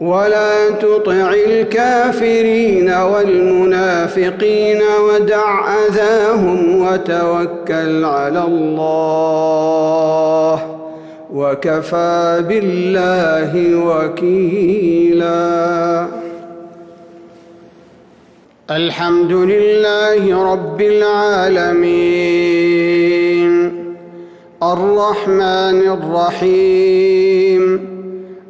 ولا تطع الكافرين والمنافقين ودع أذاهم وتوكل على الله وكفى بالله وكيلا. الحمد لله رب العالمين. الرحمن الرحيم.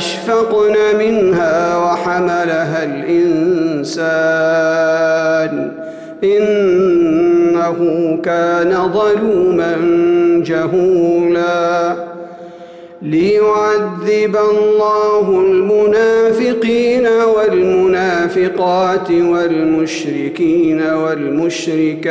وأشفقن منها وحملها الإنسان إنه كان ظلوما جهولا ليعذب الله المنافقين والمنافقات والمشركين والمشركات